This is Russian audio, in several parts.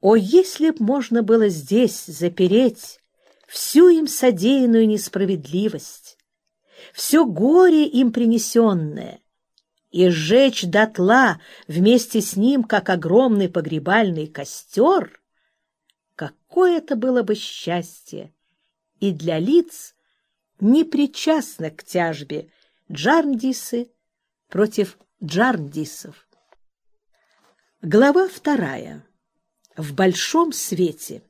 О, если б можно было здесь запереть всю им содеянную несправедливость, все горе им принесенное, и сжечь дотла вместе с ним, как огромный погребальный костер, какое это было бы счастье и для лиц, непричастных к тяжбе Джарндисы против Джарндисов. Глава вторая. В большом свете.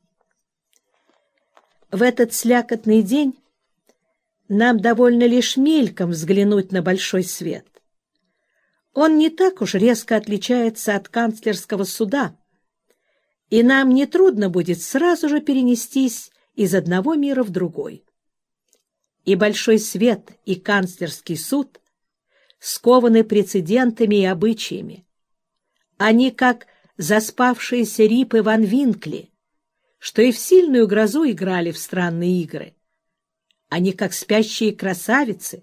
В этот слякотный день нам довольно лишь мельком взглянуть на большой свет. Он не так уж резко отличается от канцлерского суда, и нам нетрудно будет сразу же перенестись из одного мира в другой. И большой свет, и канцлерский суд скованы прецедентами и обычаями. Они как заспавшиеся рипы Ван Винкли, что и в сильную грозу играли в странные игры. Они как спящие красавицы,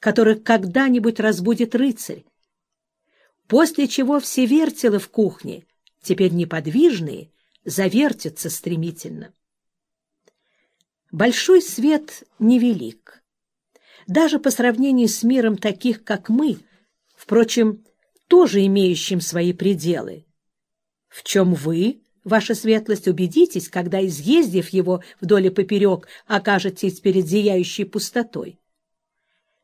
которых когда-нибудь разбудит рыцарь. После чего все вертелы в кухне, теперь неподвижные, завертятся стремительно. Большой свет невелик. Даже по сравнению с миром таких, как мы, впрочем, тоже имеющим свои пределы. В чем вы, ваша светлость, убедитесь, когда, изъездив его вдоль и поперек, окажетесь перед зияющей пустотой.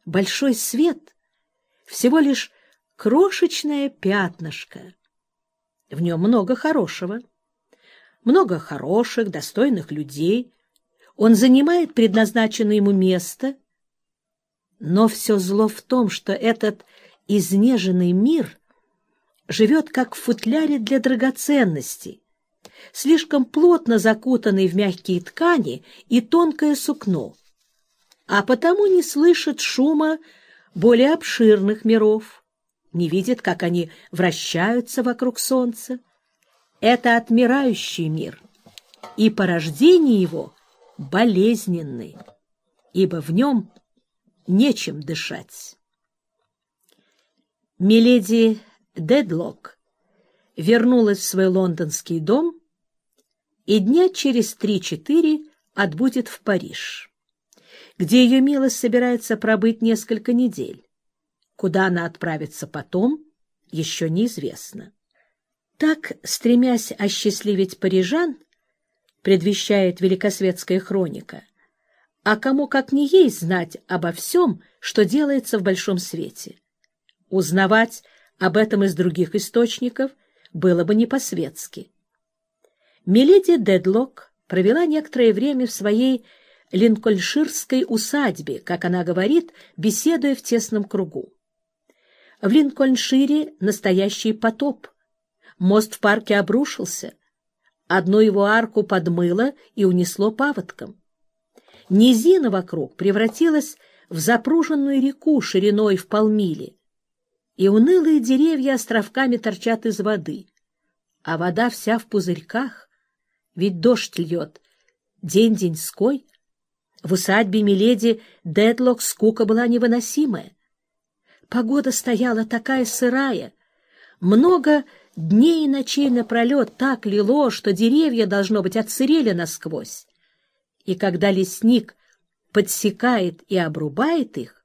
Большой свет — всего лишь крошечное пятнышко. В нем много хорошего, много хороших, достойных людей. Он занимает предназначенное ему место. Но все зло в том, что этот изнеженный мир живет как в футляре для драгоценностей, слишком плотно закутанный в мягкие ткани и тонкое сукно, а потому не слышит шума более обширных миров, не видит, как они вращаются вокруг солнца. Это отмирающий мир, и порождение его болезненный, ибо в нем нечем дышать. Миледи Дедлок вернулась в свой лондонский дом и дня через три-четыре отбудет в Париж, где ее милость собирается пробыть несколько недель. Куда она отправится потом, еще неизвестно. Так, стремясь осчастливить парижан, предвещает великосветская хроника, а кому как не ей знать обо всем, что делается в большом свете. Узнавать об этом из других источников было бы не по-светски. Миледи Дедлок провела некоторое время в своей линкольнширской усадьбе, как она говорит, беседуя в тесном кругу. В Линкольншире настоящий потоп. Мост в парке обрушился. Одну его арку подмыло и унесло паводком. Низина вокруг превратилась в запруженную реку шириной в полмили, и унылые деревья островками торчат из воды, а вода вся в пузырьках, ведь дождь льет, день-деньской. В усадьбе Миледи Дедлок скука была невыносимая. Погода стояла такая сырая, много дней и ночей напролет так лило, что деревья, должно быть, отсырели насквозь. И когда лесник подсекает и обрубает их,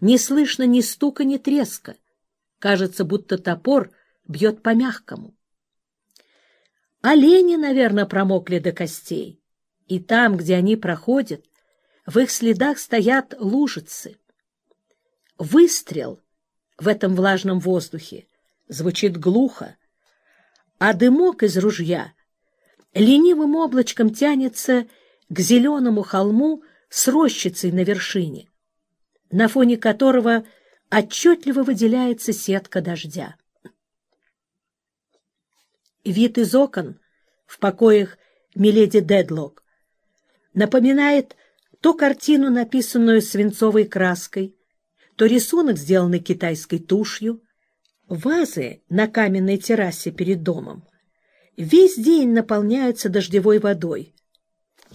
не слышно ни стука, ни треска. Кажется, будто топор бьет по мягкому. Олени, наверное, промокли до костей, и там, где они проходят, в их следах стоят лужицы. Выстрел в этом влажном воздухе звучит глухо, а дымок из ружья ленивым облачком тянется к зеленому холму с рощицей на вершине, на фоне которого отчетливо выделяется сетка дождя. Вид из окон в покоях Миледи Дедлок напоминает то картину, написанную свинцовой краской, то рисунок, сделанный китайской тушью, вазы на каменной террасе перед домом весь день наполняются дождевой водой,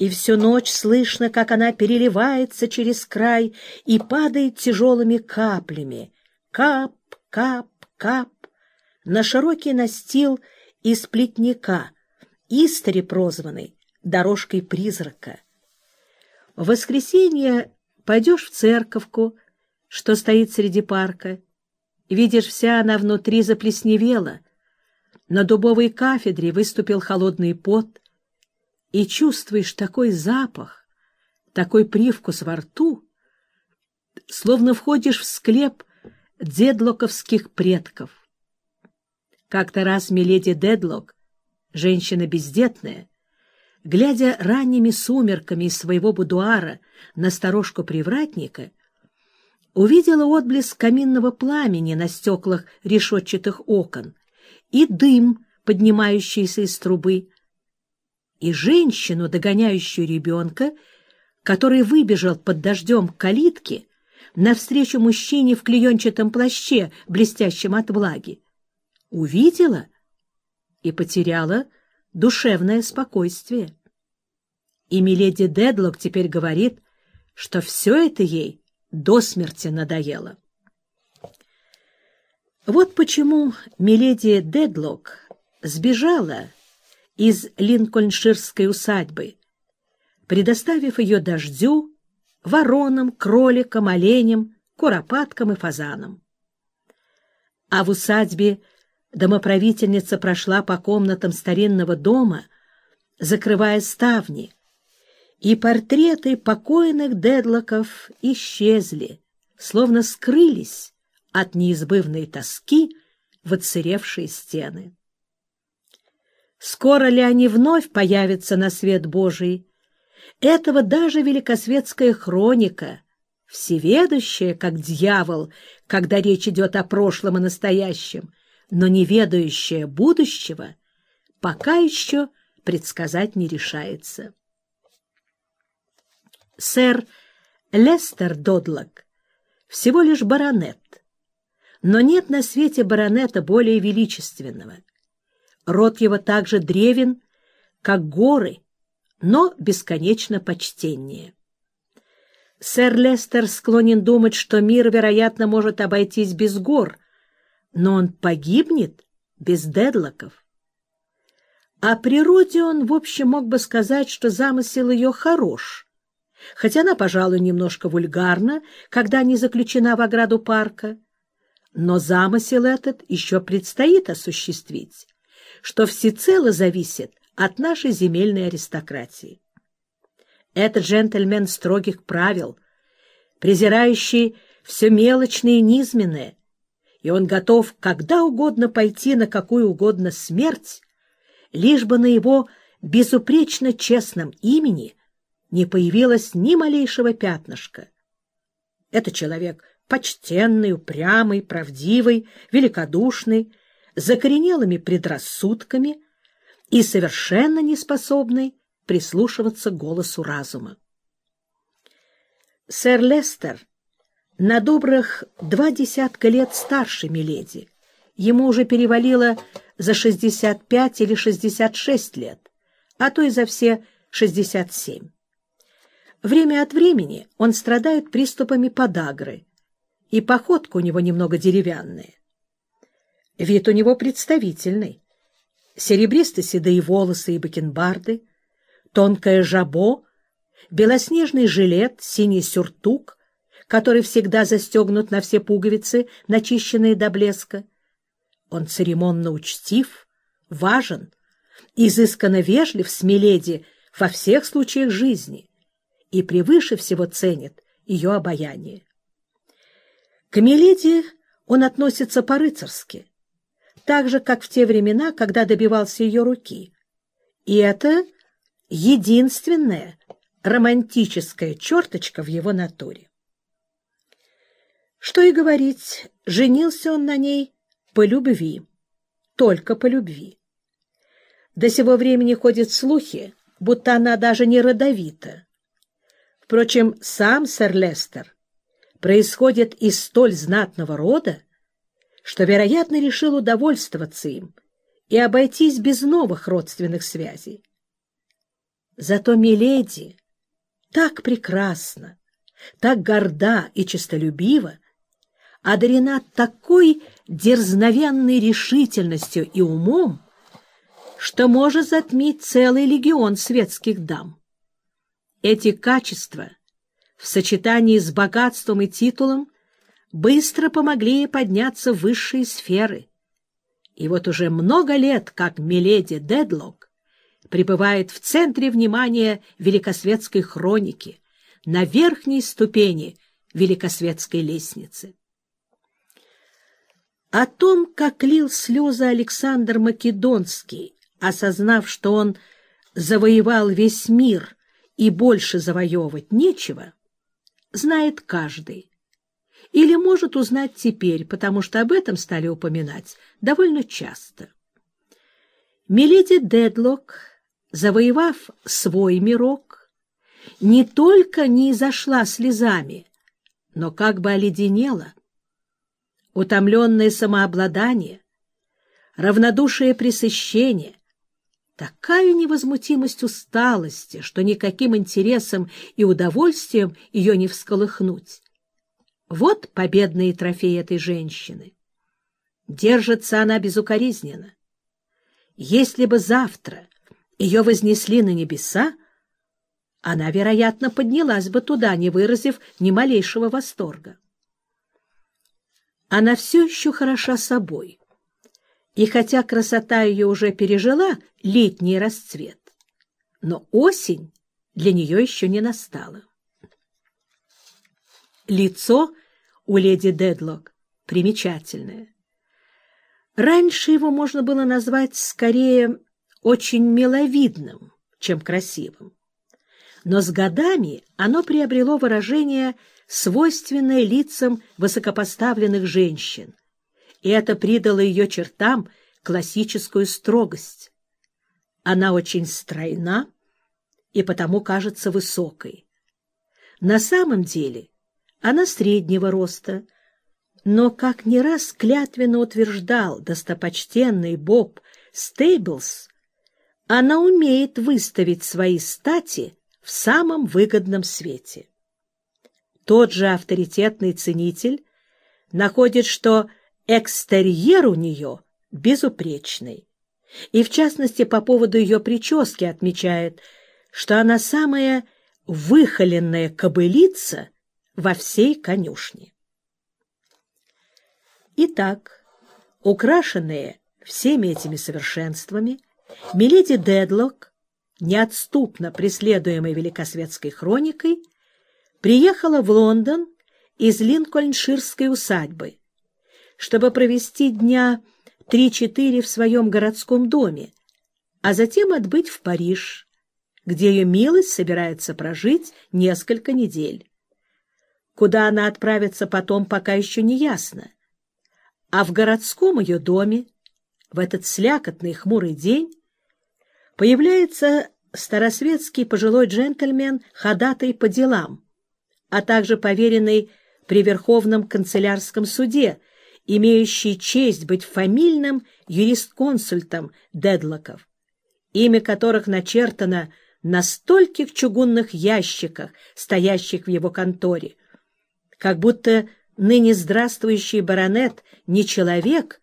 и всю ночь слышно, как она переливается через край и падает тяжелыми каплями. Кап, кап, кап на широкий настил из плетника истори прозванной дорожкой призрака. В воскресенье пойдешь в церковку, что стоит среди парка. Видишь, вся она внутри заплесневела. На дубовой кафедре выступил холодный пот, и чувствуешь такой запах, такой привкус во рту, словно входишь в склеп дедлоковских предков. Как-то раз миледи Дедлок, женщина бездетная, глядя ранними сумерками из своего будуара на сторожку привратника, увидела отблеск каминного пламени на стеклах решетчатых окон и дым, поднимающийся из трубы, и женщину, догоняющую ребенка, который выбежал под дождем к калитке навстречу мужчине в клеенчатом плаще, блестящем от влаги. Увидела и потеряла душевное спокойствие. И миледи Дедлок теперь говорит, что все это ей до смерти надоело. Вот почему миледи Дедлок сбежала из линкольнширской усадьбы, предоставив ее дождю, воронам, кроликам, оленям, куропаткам и фазанам. А в усадьбе домоправительница прошла по комнатам старинного дома, закрывая ставни, и портреты покойных дедлоков исчезли, словно скрылись от неизбывной тоски в отсыревшие стены. Скоро ли они вновь появятся на свет Божий? Этого даже великосветская хроника, всеведущая, как дьявол, когда речь идет о прошлом и настоящем, но не ведающая будущего, пока еще предсказать не решается. Сэр Лестер Додлок всего лишь баронет, но нет на свете баронета более величественного — Род его также древен, как горы, но бесконечно почтеннее. Сэр Лестер склонен думать, что мир, вероятно, может обойтись без гор, но он погибнет без дедлоков. О природе он, в общем, мог бы сказать, что замысел ее хорош, хотя она, пожалуй, немножко вульгарна, когда не заключена в ограду парка. Но замысел этот еще предстоит осуществить что всецело зависит от нашей земельной аристократии. Этот джентльмен строгих правил, презирающий все мелочное и низменное, и он готов когда угодно пойти на какую угодно смерть, лишь бы на его безупречно честном имени не появилось ни малейшего пятнышка. Это человек почтенный, упрямый, правдивый, великодушный, закоренелыми предрассудками и совершенно неспособный прислушиваться к голосу разума. Сэр Лестер на добрых два десятка лет старше Миледи. Ему уже перевалило за 65 или 66 лет, а то и за все 67. Время от времени он страдает приступами подагры, и походка у него немного деревянная. Вид у него представительный. Серебристо-седые волосы и бакенбарды, тонкое жабо, белоснежный жилет, синий сюртук, который всегда застегнут на все пуговицы, начищенные до блеска. Он церемонно учтив, важен, изысканно вежлив с Миледи во всех случаях жизни и превыше всего ценит ее обаяние. К Миледи он относится по-рыцарски — так же, как в те времена, когда добивался ее руки. И это единственная романтическая черточка в его натуре. Что и говорить, женился он на ней по любви, только по любви. До сего времени ходят слухи, будто она даже не родовита. Впрочем, сам сэр Лестер происходит из столь знатного рода, что, вероятно, решил удовольствоваться им и обойтись без новых родственных связей. Зато Миледи так прекрасна, так горда и честолюбива, одарена такой дерзновенной решительностью и умом, что может затмить целый легион светских дам. Эти качества в сочетании с богатством и титулом быстро помогли ей подняться в высшие сферы. И вот уже много лет, как Миледи Дедлок пребывает в центре внимания великосветской хроники, на верхней ступени великосветской лестницы. О том, как лил слезы Александр Македонский, осознав, что он завоевал весь мир и больше завоевывать нечего, знает каждый. Или может узнать теперь, потому что об этом стали упоминать довольно часто. Миледи Дедлок, завоевав свой мирок, не только не изошла слезами, но как бы оледенела. Утомленное самообладание, равнодушие пресыщение, такая невозмутимость усталости, что никаким интересом и удовольствием ее не всколыхнуть. Вот победные трофеи этой женщины. Держится она безукоризненно. Если бы завтра ее вознесли на небеса, она, вероятно, поднялась бы туда, не выразив ни малейшего восторга. Она все еще хороша собой — и хотя красота ее уже пережила летний расцвет, но осень для нее еще не настала. Лицо у леди Дедлок примечательное. Раньше его можно было назвать скорее очень миловидным, чем красивым. Но с годами оно приобрело выражение, свойственное лицам высокопоставленных женщин, и это придало ее чертам классическую строгость. Она очень стройна и потому кажется высокой. На самом деле она среднего роста, но, как не раз клятвенно утверждал достопочтенный Боб Стейблс, она умеет выставить свои стати в самом выгодном свете. Тот же авторитетный ценитель находит, что экстерьер у нее безупречный. И, в частности, по поводу ее прически отмечает, что она самая выхоленная кобылица во всей конюшне. Итак, украшенная всеми этими совершенствами, Миледи Дедлок, неотступно преследуемой великосветской хроникой, приехала в Лондон из Линкольнширской усадьбы, чтобы провести дня три-четыре в своем городском доме, а затем отбыть в Париж, где ее милость собирается прожить несколько недель. Куда она отправится потом, пока еще не ясно. А в городском ее доме, в этот слякотный хмурый день, появляется старосветский пожилой джентльмен, ходатай по делам, а также поверенный при Верховном канцелярском суде, имеющий честь быть фамильным юрисконсультом Дедлоков, имя которых начертано на стольких чугунных ящиках, стоящих в его конторе, как будто ныне здравствующий баронет не человек,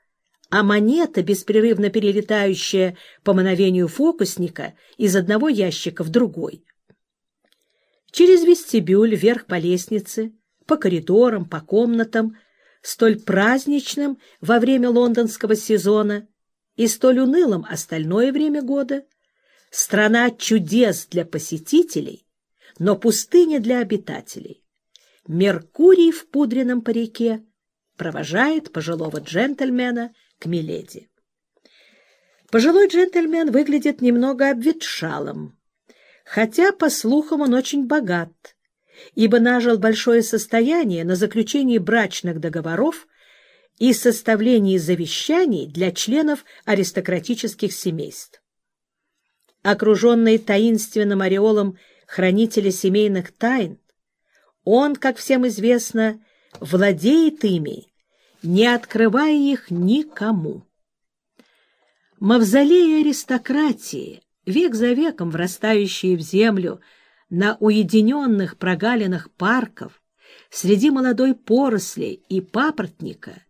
а монета, беспрерывно перелетающая по мановению фокусника из одного ящика в другой. Через вестибюль вверх по лестнице, по коридорам, по комнатам — столь праздничным во время лондонского сезона и столь унылым остальное время года, страна чудес для посетителей, но пустыня для обитателей. Меркурий в пудренном парике провожает пожилого джентльмена к Миледи. Пожилой джентльмен выглядит немного обветшалым, хотя, по слухам, он очень богат — ибо нажил большое состояние на заключении брачных договоров и составлении завещаний для членов аристократических семейств. Окруженный таинственным ореолом хранителя семейных тайн, он, как всем известно, владеет ими, не открывая их никому. Мавзолеи аристократии, век за веком врастающие в землю, на уединенных прогалинах парков, среди молодой поросли и папоротника,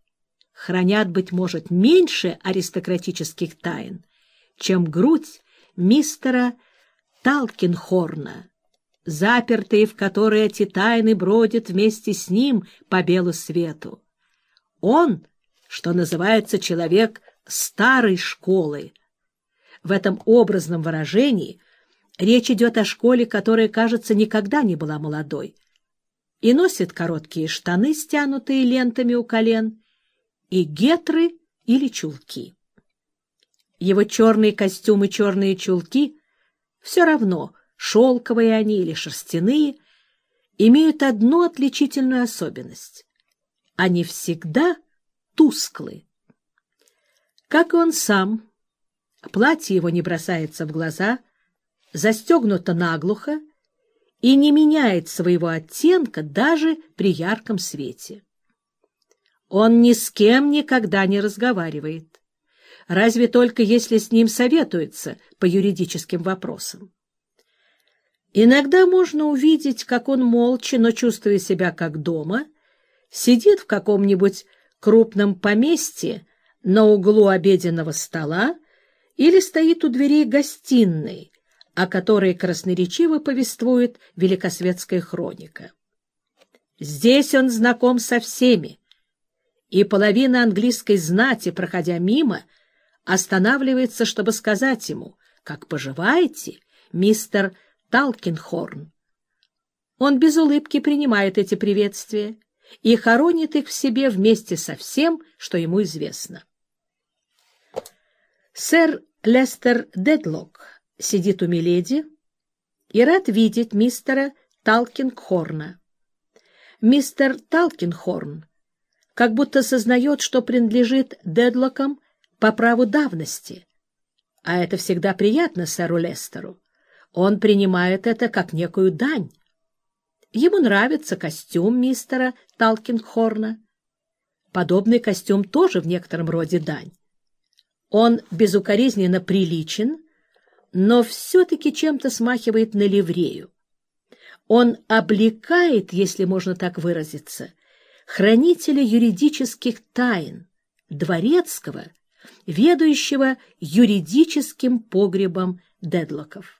хранят, быть может, меньше аристократических тайн, чем грудь мистера Талкинхорна, запертые в которые эти тайны бродят вместе с ним по белу свету. Он, что называется, человек старой школы. В этом образном выражении речь идет о школе, которая, кажется, никогда не была молодой, и носит короткие штаны, стянутые лентами у колен, и гетры или чулки. Его черные костюмы черные чулки все равно, шелковые они или шерстяные, имеют одну отличительную особенность. Они всегда тусклы. Как и он сам, платье его не бросается в глаза, застегнуто наглухо и не меняет своего оттенка даже при ярком свете. Он ни с кем никогда не разговаривает, разве только если с ним советуется по юридическим вопросам. Иногда можно увидеть, как он молча, но чувствуя себя как дома, сидит в каком-нибудь крупном поместье на углу обеденного стола или стоит у дверей гостиной, о которой красноречиво повествует великосветская хроника. Здесь он знаком со всеми, и половина английской знати, проходя мимо, останавливается, чтобы сказать ему, как поживаете, мистер Талкинхорн. Он без улыбки принимает эти приветствия и хоронит их в себе вместе со всем, что ему известно. Сэр Лестер Дедлок сидит у Миледи и рад видеть мистера Талкинхорна. Мистер Талкинхорн как будто сознает, что принадлежит Дедлокам по праву давности, а это всегда приятно сэру Лестеру. Он принимает это как некую дань. Ему нравится костюм мистера Талкинхорна. Подобный костюм тоже в некотором роде дань. Он безукоризненно приличен, но все-таки чем-то смахивает на ливрею. Он облекает, если можно так выразиться, хранителя юридических тайн, дворецкого, ведущего юридическим погребом Дедлоков.